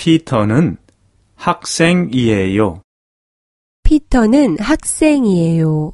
피터는 학생이에요. 피터는 학생이에요.